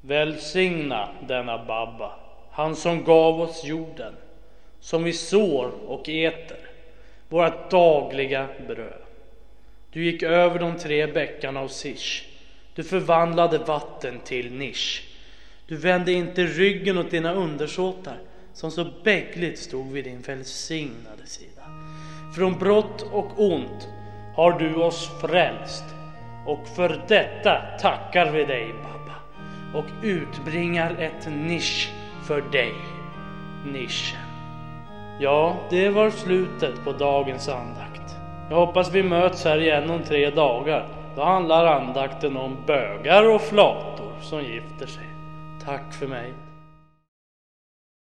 Välsigna denna Babba, han som gav oss jorden, som vi sår och äter, vårt dagliga bröd. Du gick över de tre bäckarna av Sish. Du förvandlade vatten till nisch. Du vände inte ryggen åt dina undersåtar som så bäckligt stod vid din välsignade sida. Från brott och ont har du oss frälst och för detta tackar vi dig Babba och utbringar ett nisch för dig, nischen. Ja, det var slutet på dagens andakt. Jag hoppas vi möts här igen om tre dagar. Då handlar andakten om bögar och flator som gifter sig. Tack för mig.